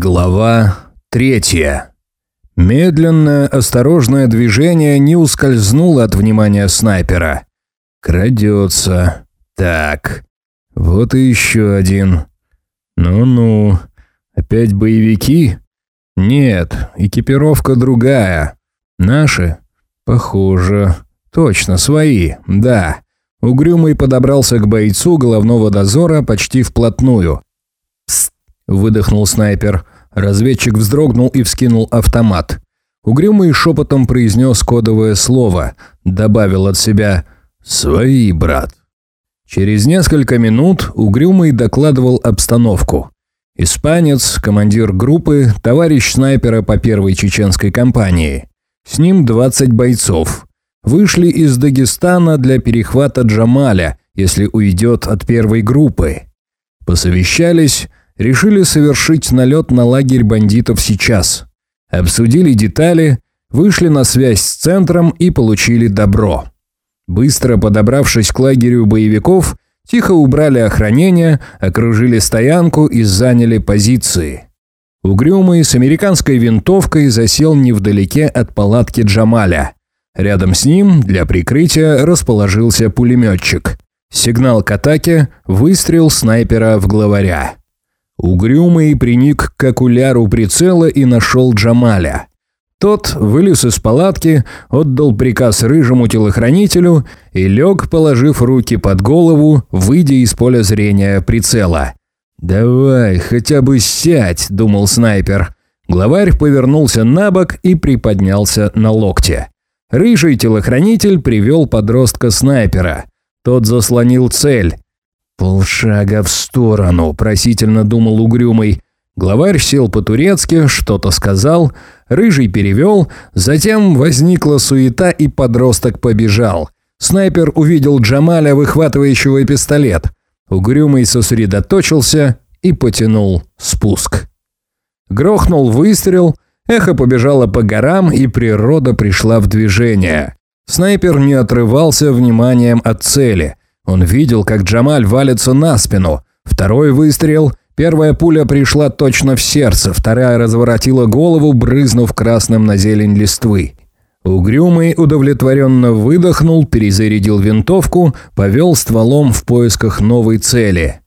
Глава третья. Медленное, осторожное движение не ускользнуло от внимания снайпера. Крадется. Так. Вот и еще один. Ну-ну. Опять боевики? Нет, экипировка другая. Наши? Похоже. Точно, свои, да. Угрюмый подобрался к бойцу головного дозора почти вплотную. Выдохнул снайпер. Разведчик вздрогнул и вскинул автомат. Угрюмый шепотом произнес кодовое слово, добавил от себя «Свои, брат». Через несколько минут Угрюмый докладывал обстановку. Испанец, командир группы, товарищ снайпера по первой чеченской кампании. С ним 20 бойцов. Вышли из Дагестана для перехвата Джамаля, если уйдет от первой группы. Посовещались, решили совершить налет на лагерь бандитов сейчас. Обсудили детали, вышли на связь с центром и получили добро. Быстро подобравшись к лагерю боевиков, тихо убрали охранение, окружили стоянку и заняли позиции. Угрюмый с американской винтовкой засел невдалеке от палатки Джамаля. Рядом с ним для прикрытия расположился пулеметчик. Сигнал к атаке, выстрел снайпера в главаря. Угрюмый приник к окуляру прицела и нашел Джамаля. Тот вылез из палатки, отдал приказ рыжему телохранителю и лег, положив руки под голову, выйдя из поля зрения прицела. «Давай, хотя бы сядь», – думал снайпер. Главарь повернулся на бок и приподнялся на локте. Рыжий телохранитель привел подростка снайпера. Тот заслонил цель. «Полшага в сторону», – просительно думал угрюмый. Главарь сел по-турецки, что-то сказал, рыжий перевел, затем возникла суета и подросток побежал. Снайпер увидел Джамаля, выхватывающего пистолет. Угрюмый сосредоточился и потянул спуск. Грохнул выстрел, эхо побежало по горам, и природа пришла в движение. Снайпер не отрывался вниманием от цели. Он видел, как Джамаль валится на спину. Второй выстрел. Первая пуля пришла точно в сердце, вторая разворотила голову, брызнув красным на зелень листвы. Угрюмый удовлетворенно выдохнул, перезарядил винтовку, повел стволом в поисках новой цели.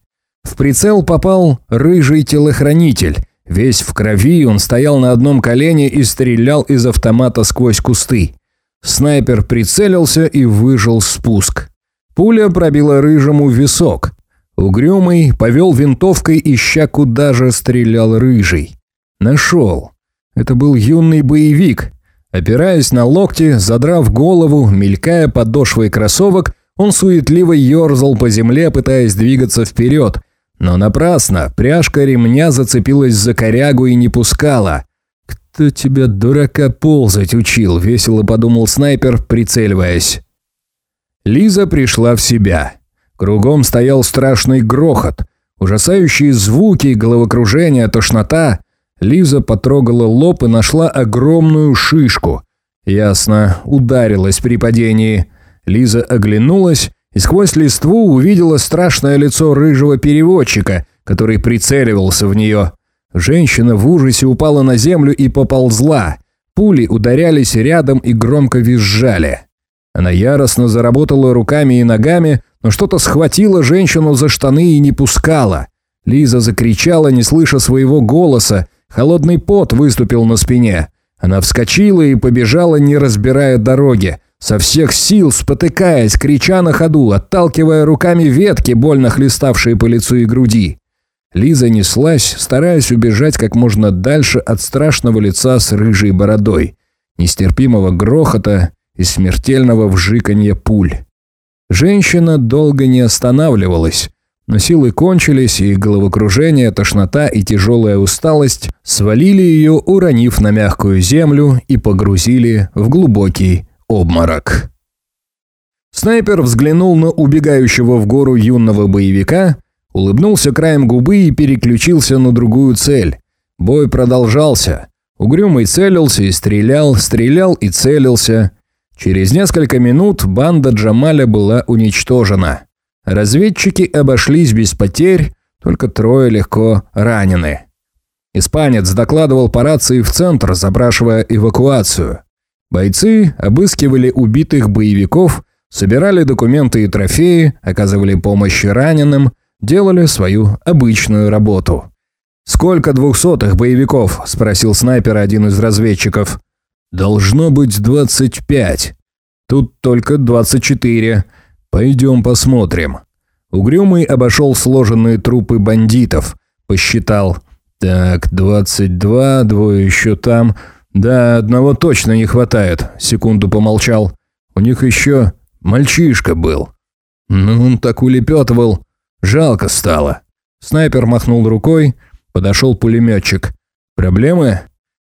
В прицел попал рыжий телохранитель. Весь в крови он стоял на одном колене и стрелял из автомата сквозь кусты. Снайпер прицелился и выжил спуск. Пуля пробила рыжему висок. Угрюмый повел винтовкой, ища куда же стрелял рыжий. Нашел. Это был юный боевик. Опираясь на локти, задрав голову, мелькая подошвой кроссовок, он суетливо ерзал по земле, пытаясь двигаться вперед. Но напрасно, пряжка ремня зацепилась за корягу и не пускала. «Кто тебя, дурака, ползать учил?» – весело подумал снайпер, прицеливаясь. Лиза пришла в себя. Кругом стоял страшный грохот. Ужасающие звуки, головокружение, тошнота. Лиза потрогала лоб и нашла огромную шишку. Ясно, ударилась при падении. Лиза оглянулась и сквозь листву увидела страшное лицо рыжего переводчика, который прицеливался в нее. Женщина в ужасе упала на землю и поползла. Пули ударялись рядом и громко визжали. Она яростно заработала руками и ногами, но что-то схватило женщину за штаны и не пускало. Лиза закричала, не слыша своего голоса. Холодный пот выступил на спине. Она вскочила и побежала, не разбирая дороги. Со всех сил, спотыкаясь, крича на ходу, отталкивая руками ветки, больно хлеставшие по лицу и груди. Лиза неслась, стараясь убежать как можно дальше от страшного лица с рыжей бородой, нестерпимого грохота и смертельного вжиканья пуль. Женщина долго не останавливалась, но силы кончились, и головокружение, тошнота и тяжелая усталость свалили ее, уронив на мягкую землю и погрузили в глубокий обморок. Снайпер взглянул на убегающего в гору юного боевика, улыбнулся краем губы и переключился на другую цель. Бой продолжался. Угрюмый целился и стрелял, стрелял и целился. Через несколько минут банда Джамаля была уничтожена. Разведчики обошлись без потерь, только трое легко ранены. Испанец докладывал по рации в центр, запрашивая эвакуацию. Бойцы обыскивали убитых боевиков, собирали документы и трофеи, оказывали помощь раненым, делали свою обычную работу. «Сколько двухсотых боевиков?» – спросил снайпер один из разведчиков. «Должно быть двадцать пять. Тут только двадцать четыре. Пойдем посмотрим». Угрюмый обошел сложенные трупы бандитов. Посчитал. «Так, двадцать два, двое еще там. Да, одного точно не хватает». Секунду помолчал. «У них еще мальчишка был». Ну, он так улепетывал. Жалко стало. Снайпер махнул рукой. Подошел пулеметчик. «Проблемы?»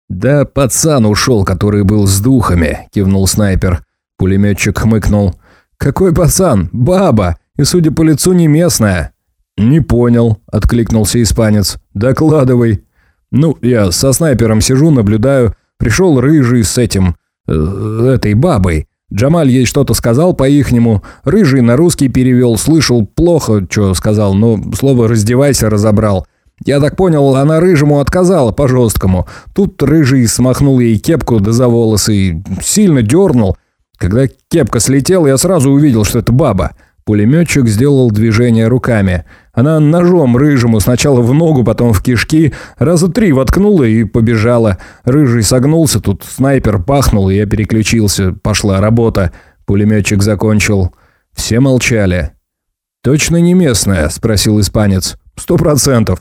«Да пацан ушел, который был с духами», – кивнул снайпер. Пулеметчик хмыкнул. «Какой пацан? Баба! И, судя по лицу, не местная». «Не понял», – откликнулся испанец. «Докладывай». «Ну, я со снайпером сижу, наблюдаю. Пришел рыжий с этим... Э, этой бабой. Джамаль ей что-то сказал по-ихнему. Рыжий на русский перевел. Слышал плохо, что сказал, но слово «раздевайся» разобрал. Я так понял, она рыжему отказала по-жесткому. Тут рыжий смахнул ей кепку да за волосы и сильно дернул. Когда кепка слетела, я сразу увидел, что это баба. Пулеметчик сделал движение руками. Она ножом рыжему сначала в ногу, потом в кишки, раза три воткнула и побежала. Рыжий согнулся, тут снайпер пахнул, и я переключился. Пошла работа. Пулеметчик закончил. Все молчали. «Точно не местная?» – спросил испанец. «Сто процентов».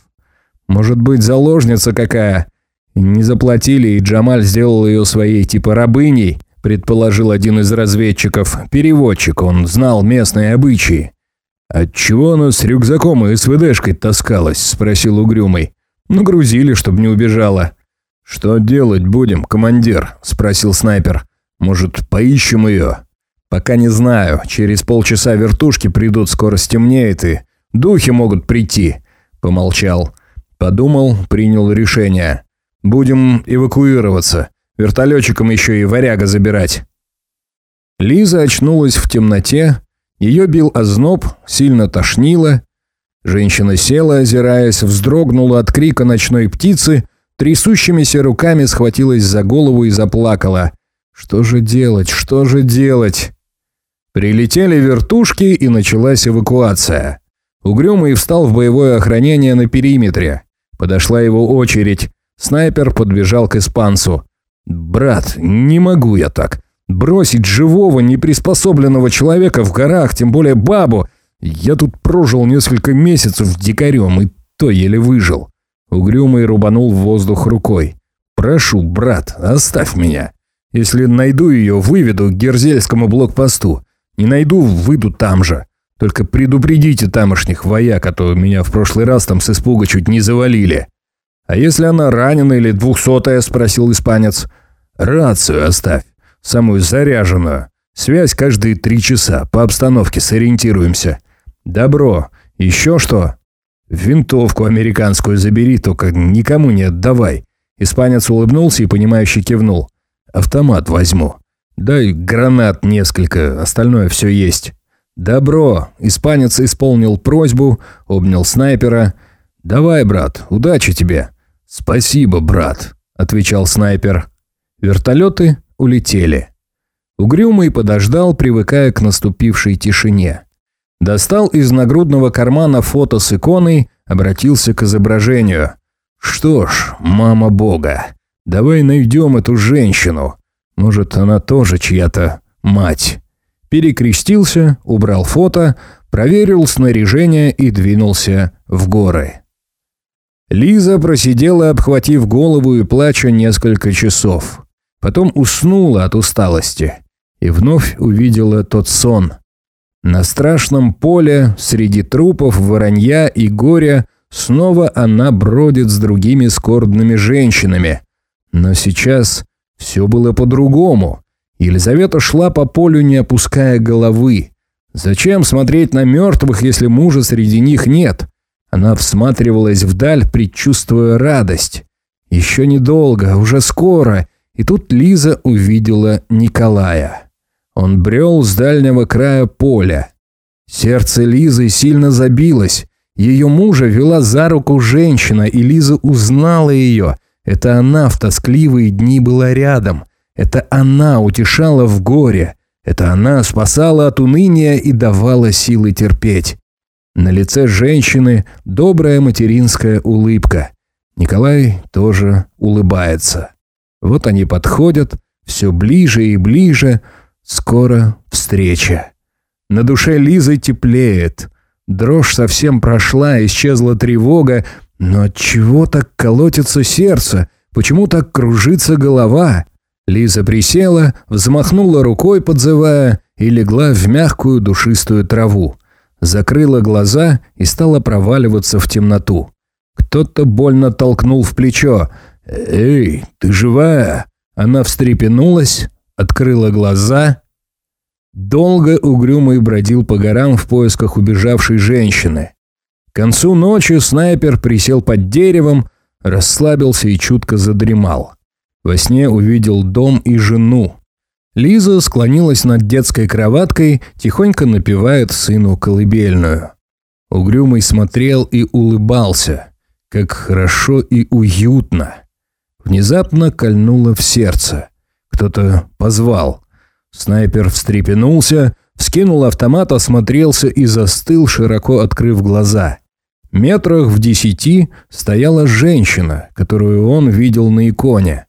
Может быть, заложница какая? Не заплатили, и Джамаль сделал ее своей типа рабыней, предположил один из разведчиков. Переводчик, он знал местные обычаи. «Отчего она с рюкзаком и СВДшкой таскалась?» – спросил Угрюмый. «Нагрузили, чтобы не убежала». «Что делать будем, командир?» – спросил снайпер. «Может, поищем ее?» «Пока не знаю. Через полчаса вертушки придут, скоро стемнеет и... Духи могут прийти», – помолчал. Подумал, принял решение. Будем эвакуироваться. Вертолетчикам еще и варяга забирать. Лиза очнулась в темноте. Ее бил озноб, сильно тошнило. Женщина села, озираясь, вздрогнула от крика ночной птицы, трясущимися руками схватилась за голову и заплакала. Что же делать, что же делать? Прилетели вертушки, и началась эвакуация. Угрюмый встал в боевое охранение на периметре. Подошла его очередь. Снайпер подбежал к испанцу. «Брат, не могу я так. Бросить живого, неприспособленного человека в горах, тем более бабу. Я тут прожил несколько месяцев дикарем и то еле выжил». Угрюмый рубанул в воздух рукой. «Прошу, брат, оставь меня. Если найду ее, выведу к Герзельскому блокпосту. Не найду, выйду там же. Только предупредите тамошних вояк, а то меня в прошлый раз там с испуга чуть не завалили. А если она ранена или двухсотая, спросил испанец. Рацию оставь, самую заряженную. Связь каждые три часа, по обстановке сориентируемся. Добро. Еще что? Винтовку американскую забери, только никому не отдавай. Испанец улыбнулся и понимающе кивнул. Автомат возьму. Дай гранат несколько, остальное все есть. «Добро!» – испанец исполнил просьбу, обнял снайпера. «Давай, брат, удачи тебе!» «Спасибо, брат!» – отвечал снайпер. Вертолеты улетели. Угрюмый подождал, привыкая к наступившей тишине. Достал из нагрудного кармана фото с иконой, обратился к изображению. «Что ж, мама бога, давай найдем эту женщину. Может, она тоже чья-то мать» перекрестился, убрал фото, проверил снаряжение и двинулся в горы. Лиза просидела, обхватив голову и плача несколько часов. Потом уснула от усталости и вновь увидела тот сон. На страшном поле, среди трупов, воронья и горя, снова она бродит с другими скорбными женщинами. Но сейчас все было по-другому. Елизавета шла по полю, не опуская головы. Зачем смотреть на мертвых, если мужа среди них нет? Она всматривалась вдаль, предчувствуя радость. Еще недолго, уже скоро. И тут Лиза увидела Николая. Он брел с дальнего края поля. Сердце Лизы сильно забилось. Ее мужа вела за руку женщина, и Лиза узнала ее. Это она в тоскливые дни была рядом. Это она утешала в горе. Это она спасала от уныния и давала силы терпеть. На лице женщины добрая материнская улыбка. Николай тоже улыбается. Вот они подходят, все ближе и ближе. Скоро встреча. На душе Лизы теплеет. Дрожь совсем прошла, исчезла тревога, но от чего так колотится сердце? Почему так кружится голова? Лиза присела, взмахнула рукой, подзывая, и легла в мягкую душистую траву. Закрыла глаза и стала проваливаться в темноту. Кто-то больно толкнул в плечо. «Эй, ты живая?» Она встрепенулась, открыла глаза. Долго угрюмый бродил по горам в поисках убежавшей женщины. К концу ночи снайпер присел под деревом, расслабился и чутко задремал. Во сне увидел дом и жену. Лиза склонилась над детской кроваткой, тихонько напевает сыну колыбельную. Угрюмый смотрел и улыбался. Как хорошо и уютно. Внезапно кольнуло в сердце. Кто-то позвал. Снайпер встрепенулся, вскинул автомат, осмотрелся и застыл, широко открыв глаза. Метрах в десяти стояла женщина, которую он видел на иконе.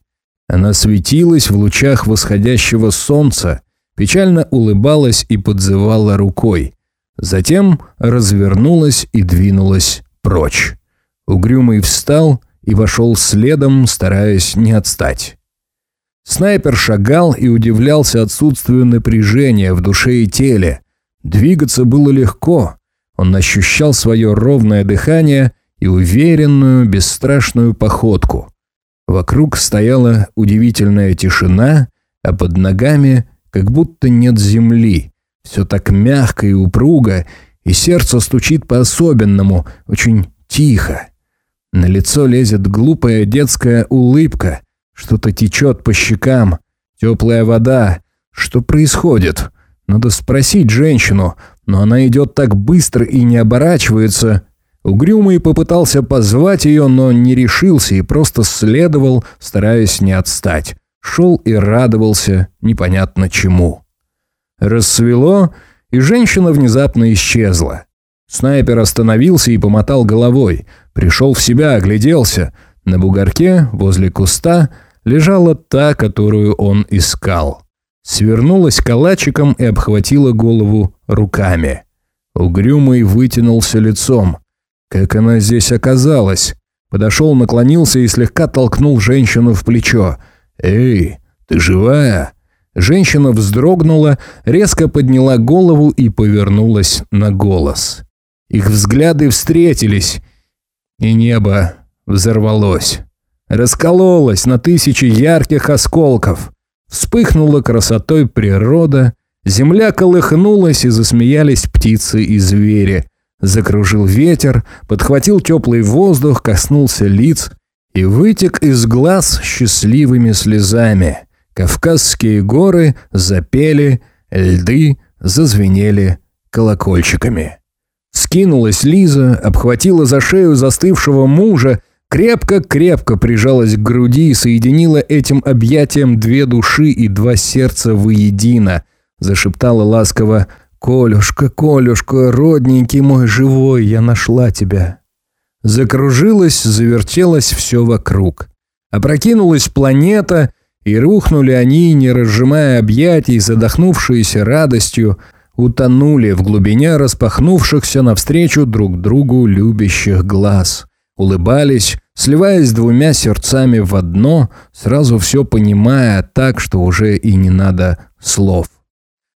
Она светилась в лучах восходящего солнца, печально улыбалась и подзывала рукой. Затем развернулась и двинулась прочь. Угрюмый встал и вошел следом, стараясь не отстать. Снайпер шагал и удивлялся отсутствию напряжения в душе и теле. Двигаться было легко. Он ощущал свое ровное дыхание и уверенную, бесстрашную походку. Вокруг стояла удивительная тишина, а под ногами как будто нет земли. Все так мягко и упруго, и сердце стучит по-особенному, очень тихо. На лицо лезет глупая детская улыбка, что-то течет по щекам, теплая вода. Что происходит? Надо спросить женщину, но она идет так быстро и не оборачивается. Угрюмый попытался позвать ее, но не решился и просто следовал, стараясь не отстать. Шел и радовался непонятно чему. Рассвело, и женщина внезапно исчезла. Снайпер остановился и помотал головой. Пришел в себя, огляделся. На бугорке, возле куста, лежала та, которую он искал. Свернулась калачиком и обхватила голову руками. Угрюмый вытянулся лицом. Как она здесь оказалась? Подошел, наклонился и слегка толкнул женщину в плечо. «Эй, ты живая?» Женщина вздрогнула, резко подняла голову и повернулась на голос. Их взгляды встретились, и небо взорвалось раскололась на тысячи ярких осколков. Вспыхнула красотой природа, земля колыхнулась и засмеялись птицы и звери. Закружил ветер, подхватил теплый воздух, коснулся лиц и вытек из глаз счастливыми слезами. Кавказские горы запели, льды зазвенели колокольчиками. Скинулась Лиза, обхватила за шею застывшего мужа, Крепко-крепко прижалась к груди и соединила этим объятием две души и два сердца воедино. Зашептала ласково «Колюшка, Колюшка, родненький мой живой, я нашла тебя». Закружилась, завертелось все вокруг. Опрокинулась планета, и рухнули они, не разжимая объятий, задохнувшиеся радостью, утонули в глубине распахнувшихся навстречу друг другу любящих глаз улыбались, сливаясь двумя сердцами в одно, сразу все понимая так, что уже и не надо слов.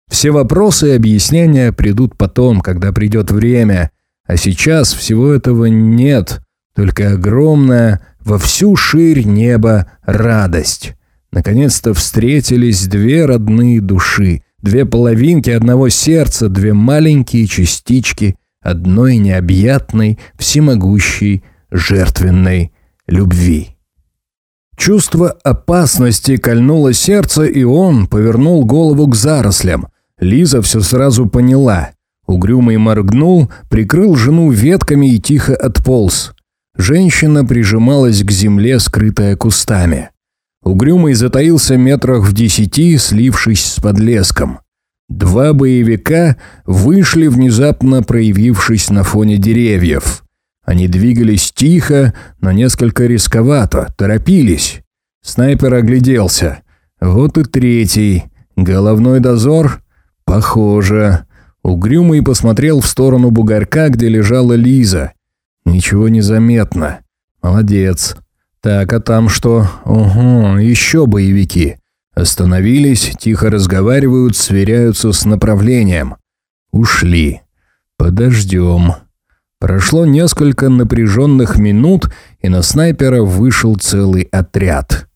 Все вопросы и объяснения придут потом, когда придет время, а сейчас всего этого нет, только огромная во всю ширь неба радость. Наконец-то встретились две родные души, две половинки одного сердца, две маленькие частички одной необъятной, всемогущей жертвенной любви. Чувство опасности кольнуло сердце, и он повернул голову к зарослям. Лиза все сразу поняла. Угрюмый моргнул, прикрыл жену ветками и тихо отполз. Женщина прижималась к земле, скрытая кустами. Угрюмый затаился метрах в десяти, слившись с подлеском. Два боевика вышли, внезапно проявившись на фоне деревьев. Они двигались тихо, но несколько рисковато, торопились. Снайпер огляделся. Вот и третий. Головной дозор? Похоже. Угрюмый посмотрел в сторону бугорка, где лежала Лиза. Ничего не заметно. Молодец. Так, а там что? Угу, еще боевики. Остановились, тихо разговаривают, сверяются с направлением. Ушли. Подождем. Прошло несколько напряженных минут, и на снайпера вышел целый отряд.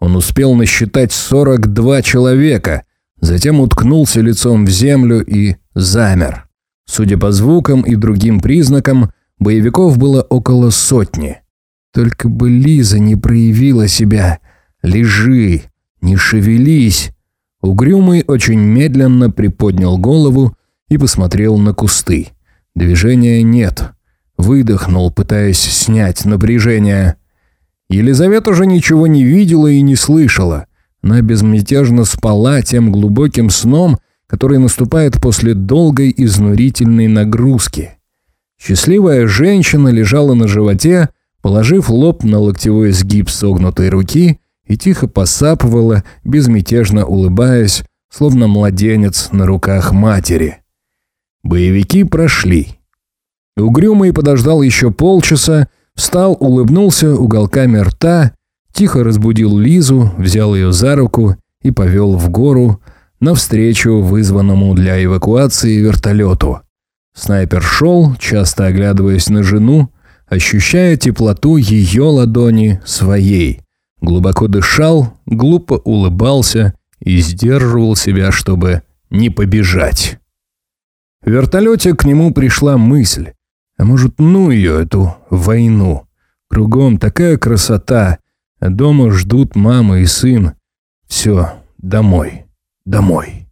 Он успел насчитать 42 человека, затем уткнулся лицом в землю и замер. Судя по звукам и другим признакам, боевиков было около сотни. Только бы Лиза не проявила себя. Лежи, не шевелись. Угрюмый очень медленно приподнял голову и посмотрел на кусты. Движения нет. Выдохнул, пытаясь снять напряжение. Елизавета уже ничего не видела и не слышала. Она безмятежно спала тем глубоким сном, который наступает после долгой изнурительной нагрузки. Счастливая женщина лежала на животе, положив лоб на локтевой сгиб согнутой руки и тихо посапывала, безмятежно улыбаясь, словно младенец на руках матери. Боевики прошли. Угрюмый подождал еще полчаса, встал, улыбнулся уголками рта, тихо разбудил Лизу, взял ее за руку и повел в гору навстречу вызванному для эвакуации вертолету. Снайпер шел, часто оглядываясь на жену, ощущая теплоту ее ладони своей. Глубоко дышал, глупо улыбался и сдерживал себя, чтобы не побежать. В вертолете к нему пришла мысль. А может, ну ее, эту войну? Кругом такая красота, дома ждут мама и сын. Все, домой, домой.